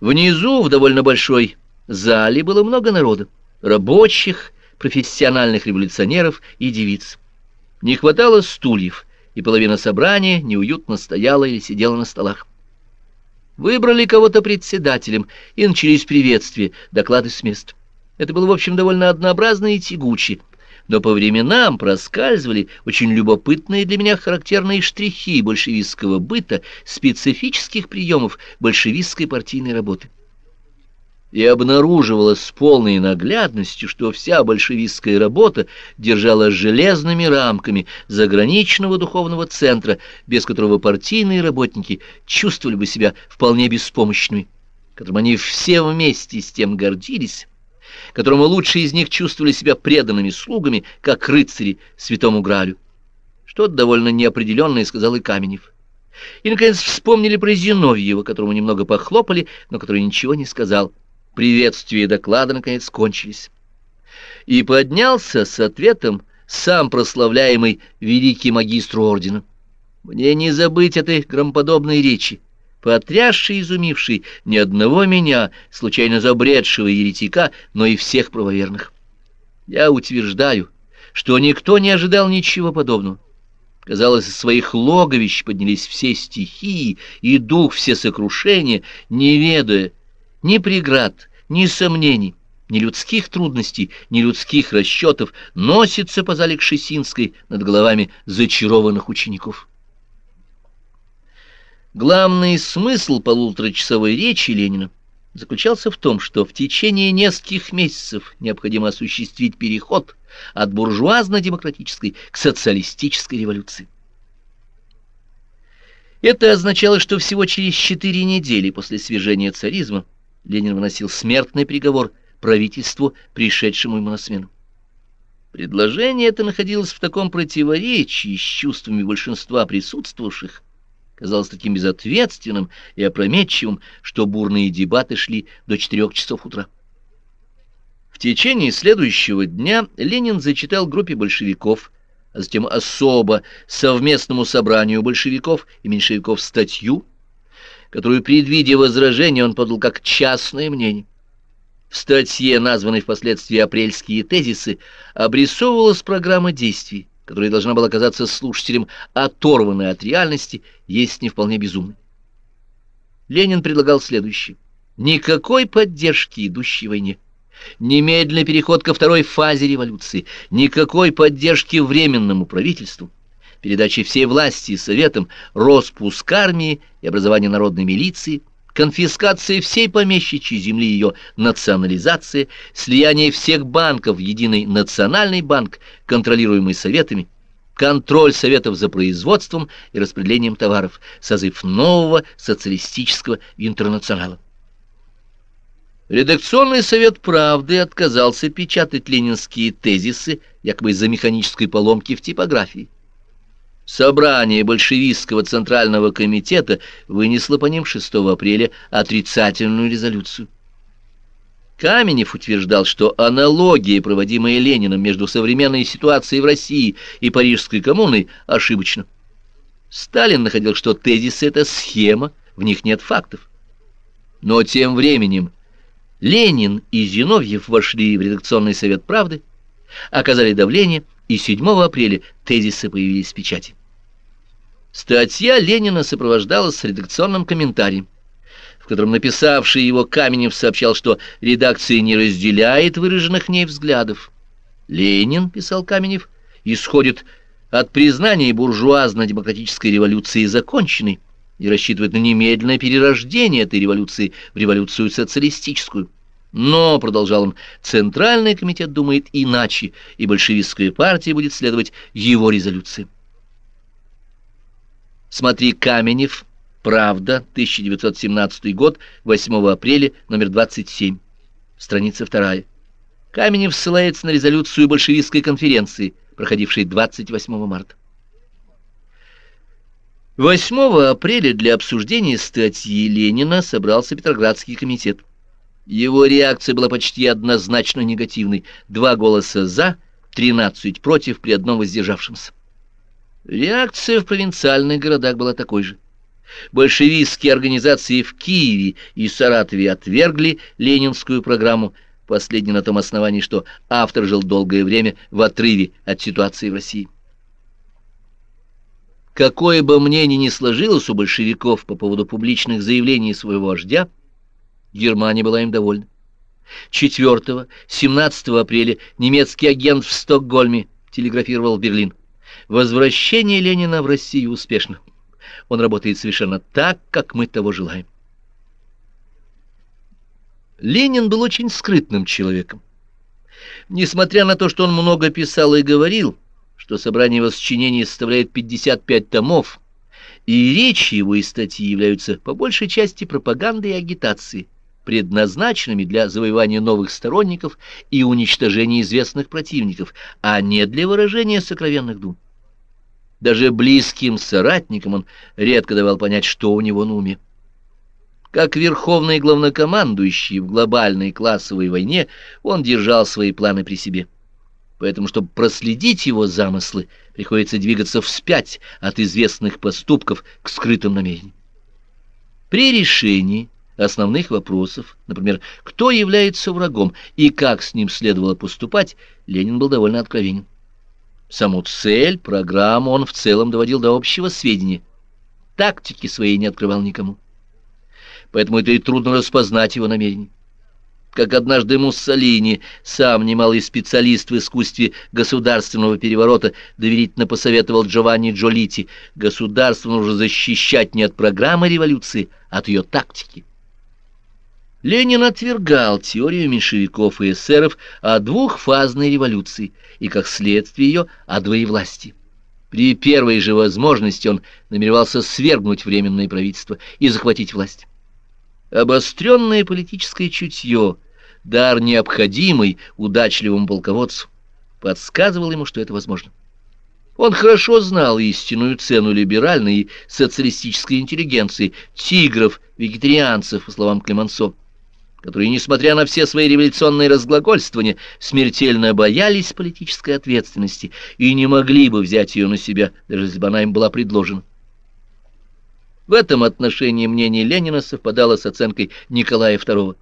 Внизу, в довольно большой зале, было много народа, рабочих, профессиональных революционеров и девиц. Не хватало стульев, и половина собрания неуютно стояла или сидела на столах. Выбрали кого-то председателем, и начались приветствия, доклады с мест. Это было, в общем, довольно однообразно и тягуче, но по временам проскальзывали очень любопытные для меня характерные штрихи большевистского быта, специфических приемов большевистской партийной работы. И обнаруживалось с полной наглядностью, что вся большевистская работа держалась железными рамками заграничного духовного центра, без которого партийные работники чувствовали бы себя вполне беспомощными, которым они все вместе с тем гордились, которому лучшие из них чувствовали себя преданными слугами, как рыцари святому Гралю. Что-то довольно неопределенное сказал и Каменев. И, наконец, вспомнили про Зиновьева, которому немного похлопали, но который ничего не сказал. Приветствия и доклады, наконец, кончились. И поднялся с ответом сам прославляемый великий магистр ордена. Мне не забыть этой громподобной речи, потрясший и изумивший ни одного меня, случайно забредшего еретика, но и всех правоверных. Я утверждаю, что никто не ожидал ничего подобного. Казалось, из своих логовищ поднялись все стихии и дух все сокрушения, не ведая ни преград, ни сомнений, ни людских трудностей, ни людских расчетов, носится по зале Кшесинской над головами зачарованных учеников. Главный смысл полуторачасовой речи Ленина заключался в том, что в течение нескольких месяцев необходимо осуществить переход от буржуазно-демократической к социалистической революции. Это означало, что всего через четыре недели после свержения царизма Ленин выносил смертный приговор правительству, пришедшему ему на смену. Предложение это находилось в таком противоречии с чувствами большинства присутствовавших, казалось таким безответственным и опрометчивым, что бурные дебаты шли до четырех часов утра. В течение следующего дня Ленин зачитал группе большевиков, а затем особо совместному собранию большевиков и меньшевиков статью, которую, предвидя возражения, он подал как частное мнение. В статье, названной впоследствии «Апрельские тезисы», обрисовывалась программа действий, которая должна была казаться слушателям оторванной от реальности, есть не вполне безумной. Ленин предлагал следующее. Никакой поддержки идущей войне. Немедленный переход ко второй фазе революции. Никакой поддержки временному правительству. Передачи всей власти советам, распуск армии и образование народной милиции – конфискация всей помещичьей земли, ее национализация, слияние всех банков в единый национальный банк, контролируемый советами, контроль советов за производством и распределением товаров, созыв нового социалистического интернационала. Редакционный совет «Правды» отказался печатать ленинские тезисы якобы из-за механической поломки в типографии. Собрание большевистского центрального комитета вынесло по ним 6 апреля отрицательную резолюцию. Каменев утверждал, что аналогия, проводимая Лениным между современной ситуацией в России и Парижской коммуной, ошибочна. Сталин находил, что тезисы — это схема, в них нет фактов. Но тем временем Ленин и Зиновьев вошли в редакционный совет «Правды», оказали давление, и 7 апреля тезисы появились в печати. Статья Ленина сопровождалась редакционным комментарием, в котором написавший его Каменев сообщал, что редакция не разделяет выраженных в ней взглядов. Ленин, писал Каменев, исходит от признания буржуазно-демократической революции законченной и рассчитывает на немедленное перерождение этой революции в революцию социалистическую. Но, продолжал он, Центральный комитет думает иначе, и большевистская партия будет следовать его резолюции. Смотри Каменев, Правда, 1917 год, 8 апреля, номер 27, страница 2. Каменев ссылается на резолюцию большевистской конференции, проходившей 28 марта. 8 апреля для обсуждения статьи Ленина собрался Петроградский комитет. Его реакция была почти однозначно негативной. Два голоса «за», 13 против при одном воздержавшемся. Реакция в провинциальных городах была такой же. Большевистские организации в Киеве и Саратове отвергли ленинскую программу, последний на том основании, что автор жил долгое время в отрыве от ситуации в России. Какое бы мнение ни сложилось у большевиков по поводу публичных заявлений своего вождя, Германия была им довольна. 4-17 апреля немецкий агент в Стокгольме телеграфировал в Берлин. Возвращение Ленина в Россию успешно. Он работает совершенно так, как мы того желаем. Ленин был очень скрытным человеком. Несмотря на то, что он много писал и говорил, что собрание его сочинений составляет 55 томов, и речи его и статьи являются по большей части пропагандой и агитацией, предназначенными для завоевания новых сторонников и уничтожения известных противников, а не для выражения сокровенных дум. Даже близким соратникам он редко давал понять, что у него на уме. Как верховный главнокомандующий в глобальной классовой войне, он держал свои планы при себе. Поэтому, чтобы проследить его замыслы, приходится двигаться вспять от известных поступков к скрытым намерениям. При решении основных вопросов, например, кто является врагом и как с ним следовало поступать, Ленин был довольно откровенен. Саму цель, программу он в целом доводил до общего сведения. Тактики своей не открывал никому. Поэтому это и трудно распознать его намерения. Как однажды Муссолини, сам немалый специалист в искусстве государственного переворота, доверительно посоветовал Джованни Джолити, государство нужно защищать не от программы революции, а от ее тактики. Ленин отвергал теорию меньшевиков и эсеров о двухфазной революции и, как следствие ее, о двоевластии. При первой же возможности он намеревался свергнуть Временное правительство и захватить власть. Обостренное политическое чутье, дар необходимый удачливому полководцу, подсказывал ему, что это возможно. Он хорошо знал истинную цену либеральной и социалистической интеллигенции, тигров, вегетарианцев, по словам Клемансо которые, несмотря на все свои революционные разглагольствования, смертельно боялись политической ответственности и не могли бы взять ее на себя, даже если бы она им была предложена. В этом отношении мнение Ленина совпадало с оценкой Николая II.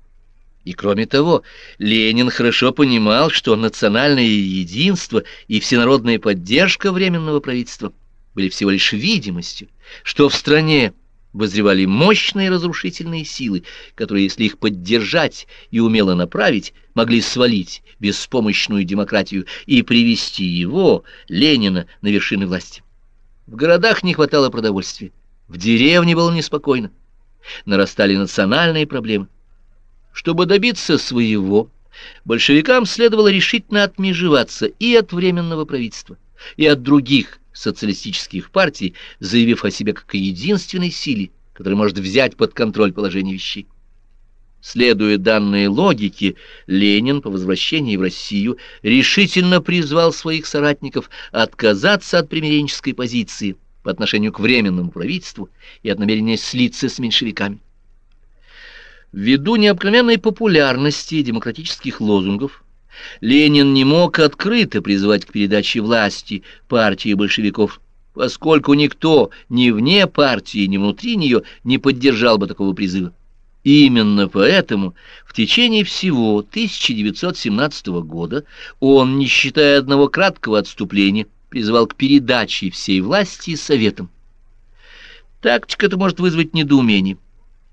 И кроме того, Ленин хорошо понимал, что национальное единство и всенародная поддержка Временного правительства были всего лишь видимостью, что в стране возревали мощные разрушительные силы, которые, если их поддержать и умело направить, могли свалить беспомощную демократию и привести его, Ленина, на вершины власти. В городах не хватало продовольствия, в деревне было неспокойно, нарастали национальные проблемы. Чтобы добиться своего, большевикам следовало решительно отмежеваться и от Временного правительства, и от других социалистических партий, заявив о себе как о единственной силе, которая может взять под контроль положение вещей. Следуя данной логике, Ленин по возвращении в Россию решительно призвал своих соратников отказаться от примиренческой позиции по отношению к Временному правительству и от намерения слиться с меньшевиками. Ввиду необыкновенной популярности демократических лозунгов, Ленин не мог открыто призывать к передаче власти партии большевиков, поскольку никто ни вне партии, ни внутри нее не поддержал бы такого призыва. Именно поэтому в течение всего 1917 года он, не считая одного краткого отступления, призывал к передаче всей власти советам. Тактика это может вызвать недоумение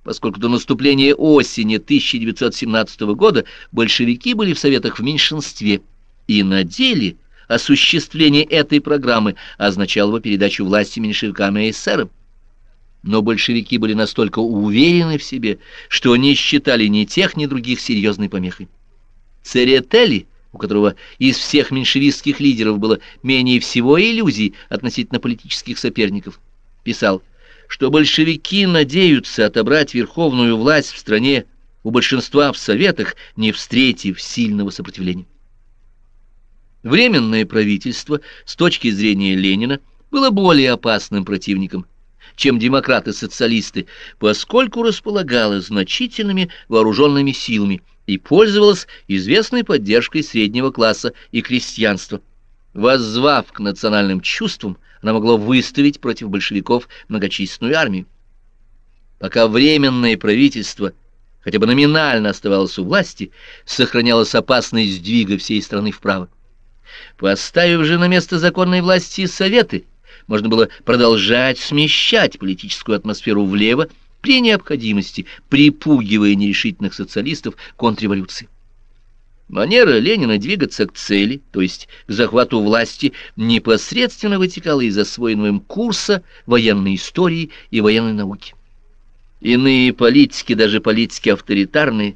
поскольку до наступления осени 1917 года большевики были в Советах в меньшинстве, и на деле осуществление этой программы означало бы передачу власти меньшевикам и эсерам. Но большевики были настолько уверены в себе, что не считали ни тех, ни других серьезной помехой. Церетели, у которого из всех меньшевистских лидеров было менее всего иллюзий относительно политических соперников, писал – что большевики надеются отобрать верховную власть в стране у большинства в Советах, не встретив сильного сопротивления. Временное правительство, с точки зрения Ленина, было более опасным противником, чем демократы-социалисты, поскольку располагало значительными вооруженными силами и пользовалось известной поддержкой среднего класса и крестьянства. Воззвав к национальным чувствам, она могла выставить против большевиков многочисленную армию. пока временное правительство хотя бы номинально оставалось у власти, сохранялась опасность сдвига всей страны вправо. Поставив же на место законной власти советы, можно было продолжать смещать политическую атмосферу влево при необходимости, припугивая нерешительных социалистов контрреволюции. Манера Ленина двигаться к цели, то есть к захвату власти, непосредственно вытекала из освоенного им курса военной истории и военной науки. Иные политики, даже политики авторитарные,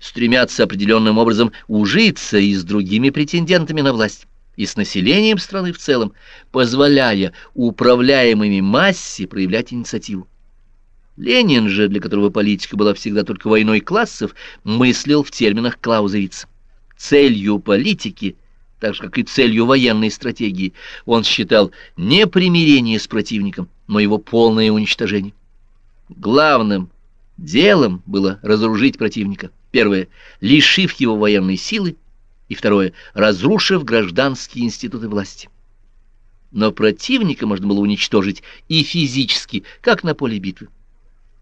стремятся определенным образом ужиться и с другими претендентами на власть, и с населением страны в целом, позволяя управляемыми массе проявлять инициативу. Ленин же, для которого политика была всегда только войной классов, мыслил в терминах Клаузевица. Целью политики, так же как и целью военной стратегии, он считал не примирение с противником, но его полное уничтожение. Главным делом было разоружить противника. Первое — лишив его военной силы, и второе — разрушив гражданские институты власти. Но противника можно было уничтожить и физически, как на поле битвы.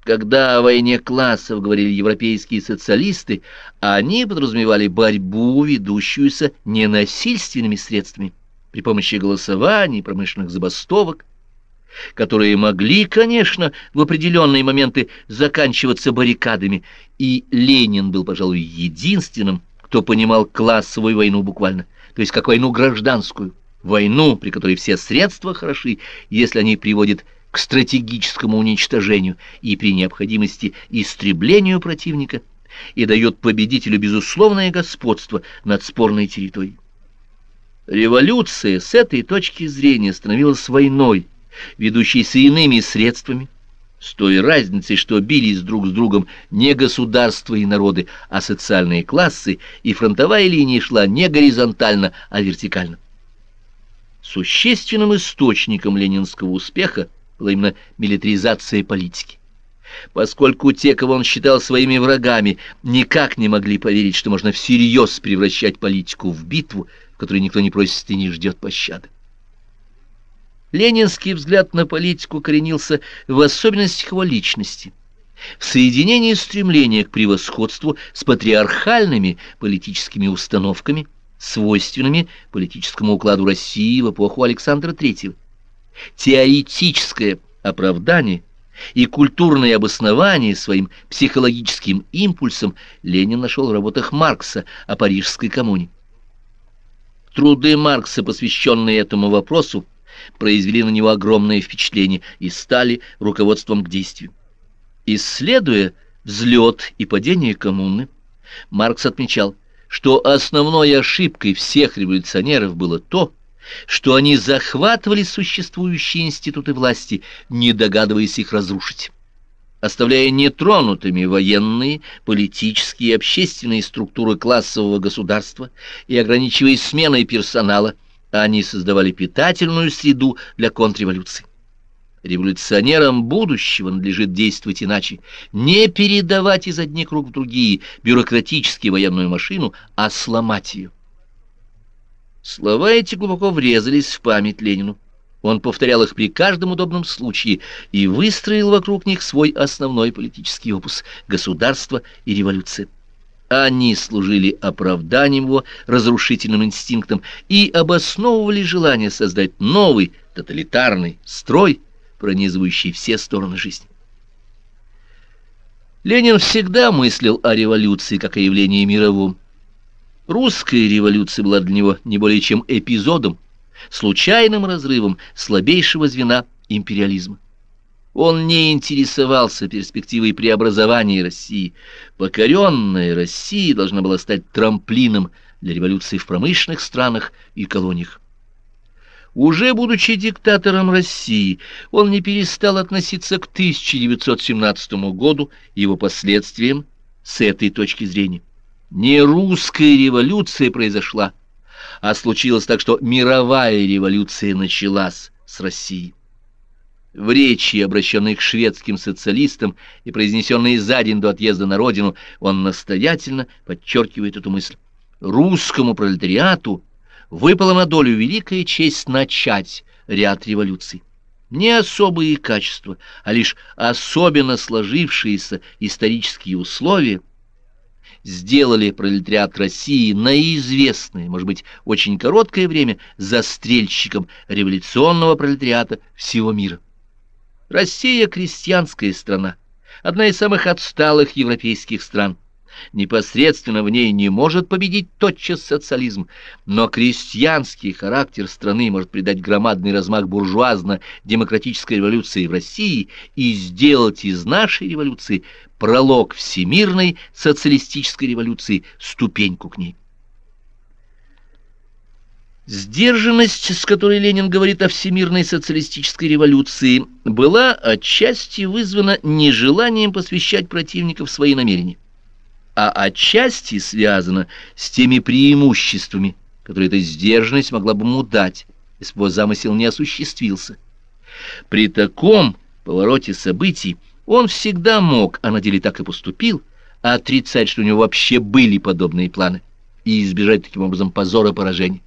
Когда о войне классов говорили европейские социалисты, они подразумевали борьбу, ведущуюся ненасильственными средствами, при помощи голосований, промышленных забастовок, которые могли, конечно, в определенные моменты заканчиваться баррикадами, и Ленин был, пожалуй, единственным, кто понимал классовую войну буквально, то есть как войну гражданскую, войну, при которой все средства хороши, если они приводят к стратегическому уничтожению и при необходимости истреблению противника и дает победителю безусловное господство над спорной территорией. Революция с этой точки зрения становилась войной, ведущийся иными средствами, с той разницей, что бились друг с другом не государства и народы, а социальные классы, и фронтовая линия шла не горизонтально, а вертикально. Существенным источником ленинского успеха была именно милитаризация политики. Поскольку те, кого он считал своими врагами, никак не могли поверить, что можно всерьез превращать политику в битву, в которой никто не просит и не ждет пощады. Ленинский взгляд на политику коренился в особенностях его личности, в соединении стремления к превосходству с патриархальными политическими установками, свойственными политическому укладу России в эпоху Александра III. Теоретическое оправдание и культурное обоснование своим психологическим импульсом Ленин нашел в работах Маркса о Парижской коммуне. Труды Маркса, посвященные этому вопросу, произвели на него огромное впечатление и стали руководством к действию. Исследуя взлет и падение коммуны, Маркс отмечал, что основной ошибкой всех революционеров было то, что они захватывали существующие институты власти, не догадываясь их разрушить. Оставляя нетронутыми военные, политические и общественные структуры классового государства и ограничиваясь сменой персонала – они создавали питательную среду для контрреволюции. Революционерам будущего надлежит действовать иначе, не передавать из одних рук в другие бюрократически военную машину, а сломать ее. Слова эти глубоко врезались в память Ленину. Он повторял их при каждом удобном случае и выстроил вокруг них свой основной политический опус – государство и революция. Они служили оправданием его разрушительным инстинктом и обосновывали желание создать новый тоталитарный строй, пронизывающий все стороны жизни. Ленин всегда мыслил о революции как о явлении мировом. Русская революция была для него не более чем эпизодом, случайным разрывом слабейшего звена империализма. Он не интересовался перспективой преобразования России. Покоренная Россия должна была стать трамплином для революции в промышленных странах и колониях. Уже будучи диктатором России, он не перестал относиться к 1917 году и его последствиям с этой точки зрения. Не русская революция произошла, а случилось так, что мировая революция началась с России в речи, обращенной к шведским социалистам и произнесенной за день до отъезда на родину, он настоятельно подчеркивает эту мысль. Русскому пролетариату выпала на долю великая честь начать ряд революций. не особые качества, а лишь особенно сложившиеся исторические условия сделали пролетариат России на известное, может быть, очень короткое время застрельщиком революционного пролетариата всего мира. Россия – крестьянская страна, одна из самых отсталых европейских стран – непосредственно в ней не может победить тотчас социализм, но крестьянский характер страны может придать громадный размах буржуазно-демократической революции в России и сделать из нашей революции пролог всемирной социалистической революции, ступеньку к ней. Сдержанность, с которой Ленин говорит о всемирной социалистической революции, была отчасти вызвана нежеланием посвящать противников свои намерения а отчасти связано с теми преимуществами, которые эта сдержанность могла бы ему дать, если бы замысел не осуществился. При таком повороте событий он всегда мог, а на деле так и поступил, отрицать, что у него вообще были подобные планы, и избежать таким образом позора поражения.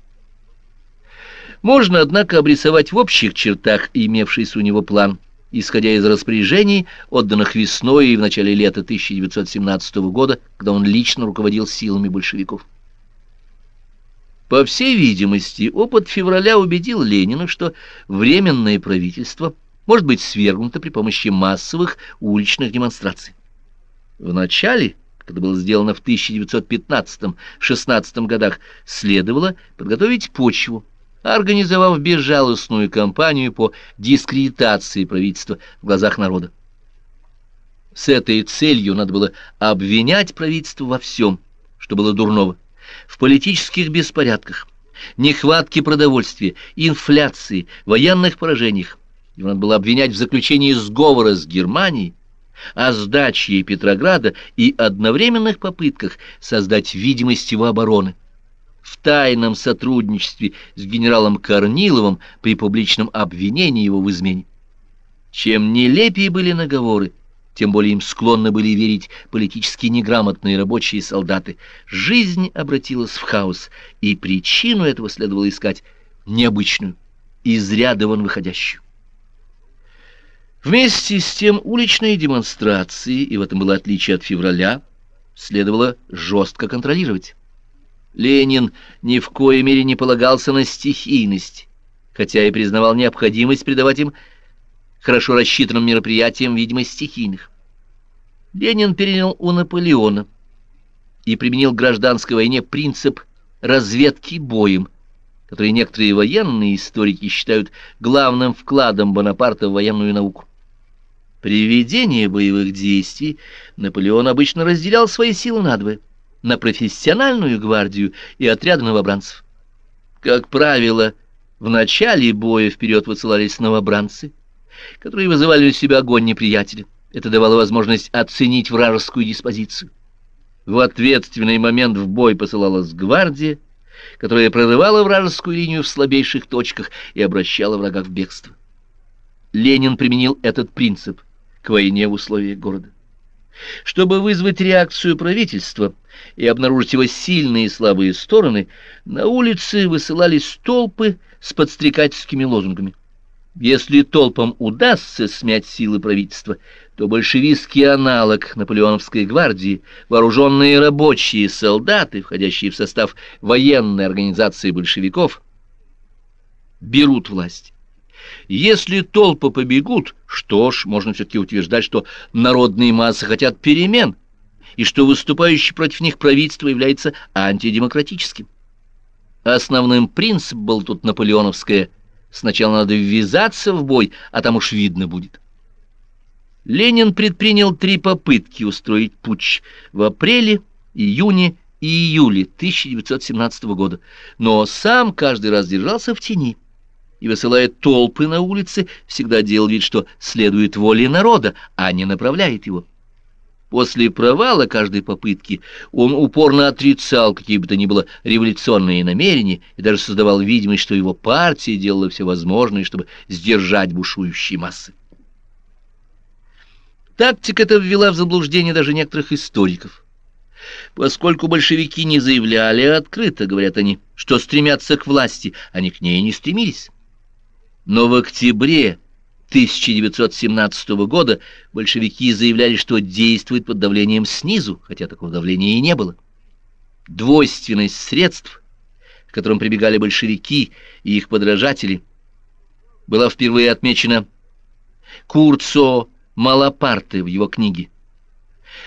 Можно, однако, обрисовать в общих чертах имевшийся у него план – исходя из распоряжений, отданных весной и в начале лета 1917 года, когда он лично руководил силами большевиков. По всей видимости, опыт февраля убедил Ленина, что Временное правительство может быть свергнуто при помощи массовых уличных демонстраций. Вначале, когда было сделано в 1915-16 годах, следовало подготовить почву организовав безжалостную кампанию по дискредитации правительства в глазах народа. С этой целью надо было обвинять правительство во всем, что было дурного, в политических беспорядках, нехватке продовольствия, инфляции, военных поражениях. Его надо было обвинять в заключении сговора с Германией, о сдаче Петрограда и одновременных попытках создать видимость его обороны в тайном сотрудничестве с генералом Корниловым при публичном обвинении его в измене. Чем нелепее были наговоры, тем более им склонны были верить политически неграмотные рабочие солдаты. Жизнь обратилась в хаос, и причину этого следовало искать необычную, из ряда вон выходящую. Вместе с тем уличные демонстрации, и в этом было отличие от февраля, следовало жестко контролировать. Ленин ни в коей мере не полагался на стихийность, хотя и признавал необходимость придавать им хорошо рассчитанным мероприятиям видимость стихийных. Ленин перенял у Наполеона и применил к гражданской войне принцип разведки боем, который некоторые военные историки считают главным вкладом Бонапарта в военную науку. При ведении боевых действий Наполеон обычно разделял свои силы надвое на профессиональную гвардию и отряды новобранцев. Как правило, в начале боя вперед высылались новобранцы, которые вызывали у себя огонь неприятеля. Это давало возможность оценить вражескую диспозицию. В ответственный момент в бой посылалась гвардия, которая прорывала вражескую линию в слабейших точках и обращала врага в бегство. Ленин применил этот принцип к войне в условиях города. Чтобы вызвать реакцию правительства и обнаружить его сильные и слабые стороны, на улице высылались толпы с подстрекательскими лозунгами. Если толпам удастся смять силы правительства, то большевистский аналог наполеоновской гвардии, вооруженные рабочие солдаты, входящие в состав военной организации большевиков, берут власть. Если толпы побегут, что ж, можно все-таки утверждать, что народные массы хотят перемен, и что выступающий против них правительство является антидемократическим. Основным принципом был тут наполеоновское «сначала надо ввязаться в бой, а там уж видно будет». Ленин предпринял три попытки устроить путч в апреле, июне и июле 1917 года, но сам каждый раз держался в тени и, высылая толпы на улицы, всегда делал вид, что следует воле народа, а не направляет его. После провала каждой попытки он упорно отрицал какие бы то ни было революционные намерения и даже создавал видимость, что его партия делала все возможное, чтобы сдержать бушующие массы. Тактика эта ввела в заблуждение даже некоторых историков. Поскольку большевики не заявляли открыто, говорят они, что стремятся к власти, они к ней не стремились. Но в октябре 1917 года большевики заявляли, что действуют под давлением снизу, хотя такого давления и не было. Двойственность средств, к которым прибегали большевики и их подражатели, была впервые отмечена Курцо Малапарте в его книге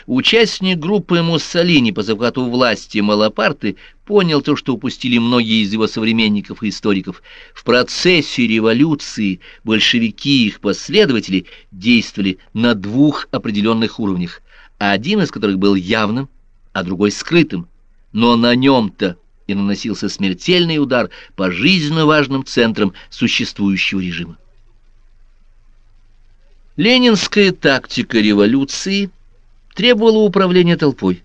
Участник группы Муссолини по захвату власти Малапарты понял то, что упустили многие из его современников и историков. В процессе революции большевики и их последователи действовали на двух определенных уровнях, один из которых был явным, а другой скрытым. Но на нем-то и наносился смертельный удар по жизненно важным центрам существующего режима. Ленинская тактика революции – требовало управления толпой.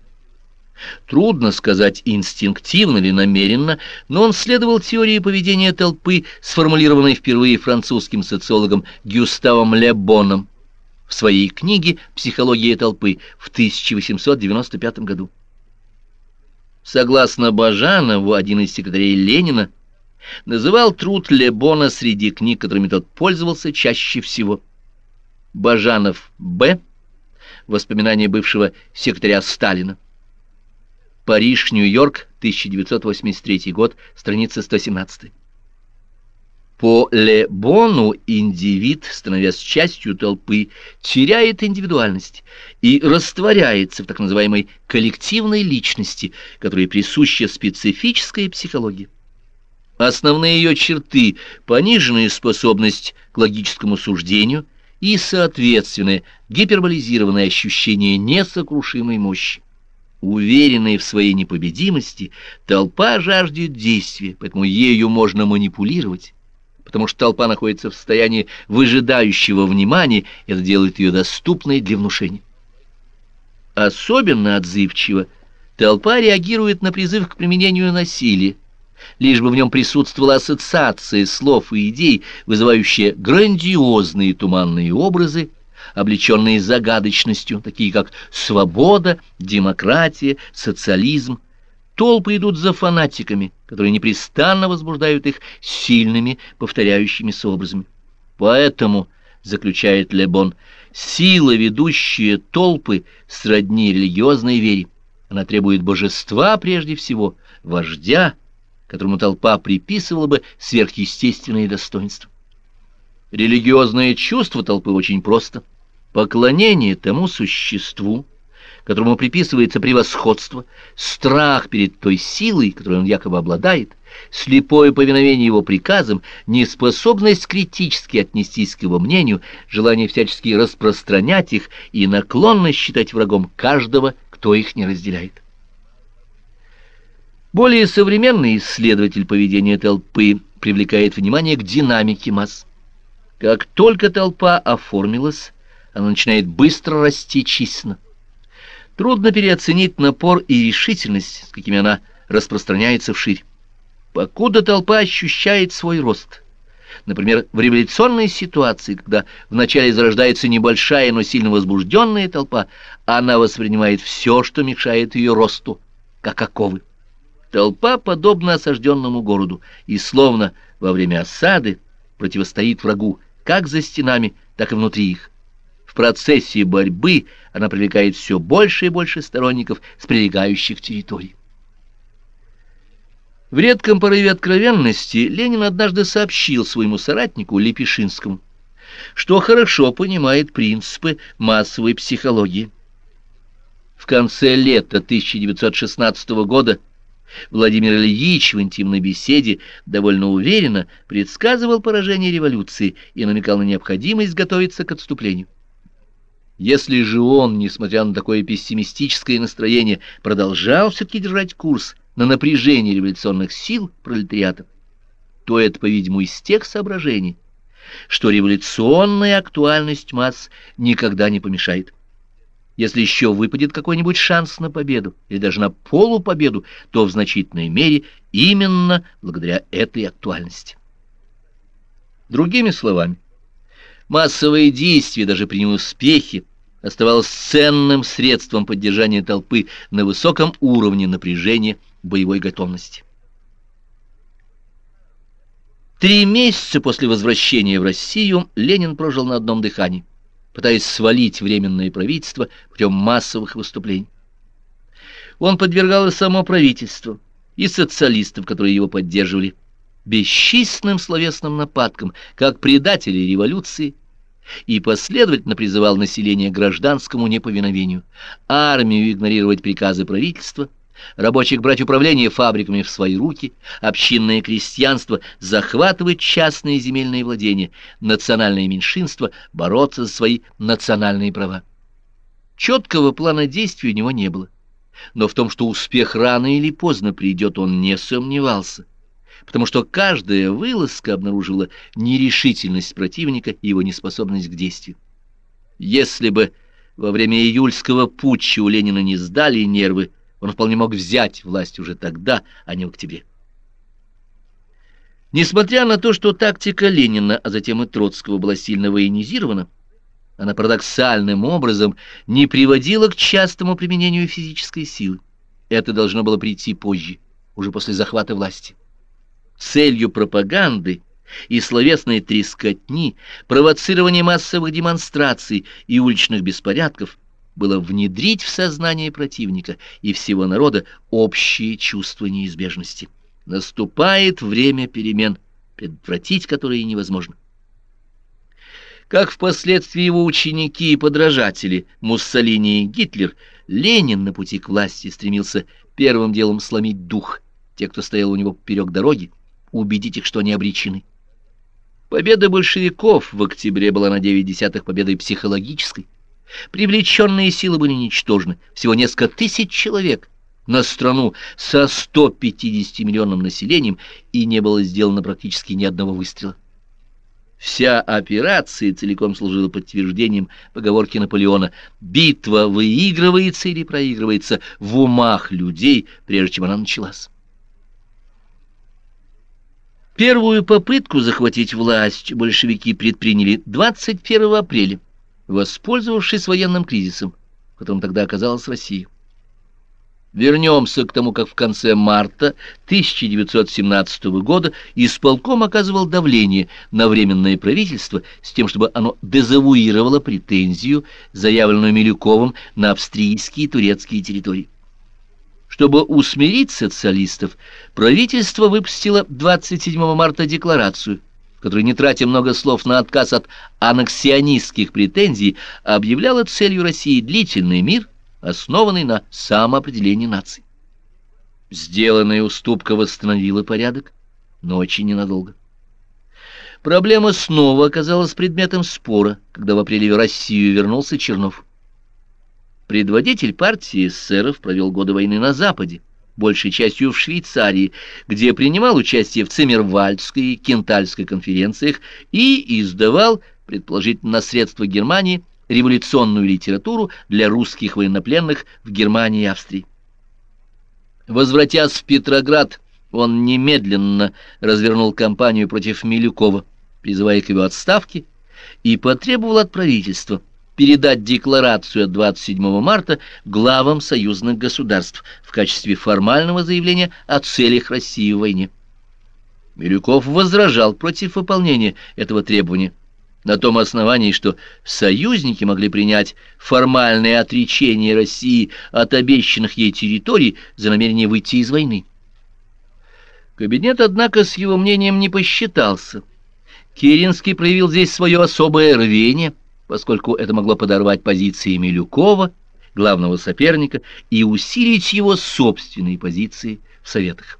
Трудно сказать, инстинктивно или намеренно, но он следовал теории поведения толпы, сформулированной впервые французским социологом Гюставом Лебоном в своей книге «Психология толпы» в 1895 году. Согласно Бажанову, один из секретарей Ленина называл труд Лебона среди книг, которыми тот пользовался чаще всего. Бажанов Б Воспоминания бывшего секретаря Сталина. Париж, Нью-Йорк, 1983 год, страница 117. По Ле Бону индивид, становясь частью толпы, теряет индивидуальность и растворяется в так называемой коллективной личности, которой присуща специфическая психология. Основные ее черты – пониженная способность к логическому суждению – и соответственное гиперболизированное ощущение несокрушимой мощи. Уверенная в своей непобедимости, толпа жаждет действия, поэтому ею можно манипулировать, потому что толпа находится в состоянии выжидающего внимания, это делает ее доступной для внушения. Особенно отзывчиво толпа реагирует на призыв к применению насилия, лишь бы в нем присутствовала ассоциация слов и идей, вызывающая грандиозные туманные образы, облеченные загадочностью, такие как свобода, демократия, социализм. Толпы идут за фанатиками, которые непрестанно возбуждают их сильными, повторяющимися образами. Поэтому, заключает Лебон, сила, ведущая толпы, сродни религиозной вере. Она требует божества прежде всего, вождя, которому толпа приписывала бы сверхъестественные достоинства. Религиозное чувство толпы очень просто. Поклонение тому существу, которому приписывается превосходство, страх перед той силой, которой он якобы обладает, слепое повиновение его приказам, неспособность критически отнестись к его мнению, желание всячески распространять их и наклонность считать врагом каждого, кто их не разделяет. Более современный исследователь поведения толпы привлекает внимание к динамике масс. Как только толпа оформилась, она начинает быстро расти численно. Трудно переоценить напор и решительность, с какими она распространяется вширь. Покуда толпа ощущает свой рост, например, в революционной ситуации, когда вначале зарождается небольшая, но сильно возбужденная толпа, она воспринимает все, что мешает ее росту, как оковы. Толпа подобна осажденному городу, и словно во время осады противостоит врагу как за стенами, так и внутри их. В процессе борьбы она привлекает все больше и больше сторонников с прилегающих территорий. В редком порыве откровенности Ленин однажды сообщил своему соратнику Лепешинскому, что хорошо понимает принципы массовой психологии. В конце лета 1916 года Владимир Ильич в интимной беседе довольно уверенно предсказывал поражение революции и намекал на необходимость готовиться к отступлению. Если же он, несмотря на такое пессимистическое настроение, продолжал все-таки держать курс на напряжение революционных сил пролетариата, то это, по-видимому, из тех соображений, что революционная актуальность масс никогда не помешает. Если еще выпадет какой-нибудь шанс на победу или даже на полупобеду, то в значительной мере именно благодаря этой актуальности. Другими словами, массовые действия даже при неуспехе оставалось ценным средством поддержания толпы на высоком уровне напряжения боевой готовности. Три месяца после возвращения в Россию Ленин прожил на одном дыхании, пытаясь свалить временное правительство путем массовых выступлений. Он подвергал и само правительство, и социалистов, которые его поддерживали, бесчисленным словесным нападкам, как предатели революции, и последовательно призывал население к гражданскому неповиновению, армию игнорировать приказы правительства, рабочих брать управление фабриками в свои руки, общинное крестьянство захватывать частные земельные владения, национальные меньшинства бороться за свои национальные права. Четкого плана действий у него не было, но в том, что успех рано или поздно придет, он не сомневался, потому что каждая вылазка обнаружила нерешительность противника и его неспособность к действию. Если бы во время июльского путча у Ленина не сдали нервы, он вполне мог взять власть уже тогда, а не в октябре. Несмотря на то, что тактика Ленина, а затем и Троцкого была сильно военизирована, она парадоксальным образом не приводила к частому применению физической силы. Это должно было прийти позже, уже после захвата власти. Целью пропаганды и словесной трескотни, провоцирования массовых демонстраций и уличных беспорядков было внедрить в сознание противника и всего народа общее чувство неизбежности. Наступает время перемен, предотвратить которые невозможно. Как впоследствии его ученики и подражатели Муссолини и Гитлер, Ленин на пути к власти стремился первым делом сломить дух, те, кто стоял у него поперек дороги, убедить их, что они обречены. Победа большевиков в октябре была на 9 десятых победой психологической, Привлеченные силы были ничтожны, всего несколько тысяч человек на страну со 150 миллионным населением, и не было сделано практически ни одного выстрела. Вся операция целиком служила подтверждением поговорки Наполеона «Битва выигрывается или проигрывается в умах людей, прежде чем она началась». Первую попытку захватить власть большевики предприняли 21 апреля воспользовавшись военным кризисом, в котором тогда оказалась Россия. Вернемся к тому, как в конце марта 1917 года исполком оказывал давление на Временное правительство с тем, чтобы оно дезавуировало претензию, заявленную Милюковым на австрийские и турецкие территории. Чтобы усмирить социалистов, правительство выпустило 27 марта декларацию, который, не тратя много слов на отказ от аннексионистских претензий, объявляла целью России длительный мир, основанный на самоопределении наций. Сделанная уступка восстановила порядок, но очень ненадолго. Проблема снова оказалась предметом спора, когда в апреле в Россию вернулся Чернов. Предводитель партии эсеров провел годы войны на Западе, большей частью в Швейцарии, где принимал участие в Циммервальдской и Кентальской конференциях и издавал, предположительно на средства Германии, революционную литературу для русских военнопленных в Германии и Австрии. Возвратясь в Петроград, он немедленно развернул кампанию против Милюкова, призывая к его отставке, и потребовал от правительства передать декларацию от 27 марта главам союзных государств в качестве формального заявления о целях России в войне. Милюков возражал против выполнения этого требования на том основании, что союзники могли принять формальное отречение России от обещанных ей территорий за намерение выйти из войны. Кабинет, однако, с его мнением не посчитался. Керенский проявил здесь свое особое рвение – поскольку это могло подорвать позиции Милюкова, главного соперника, и усилить его собственные позиции в Советах.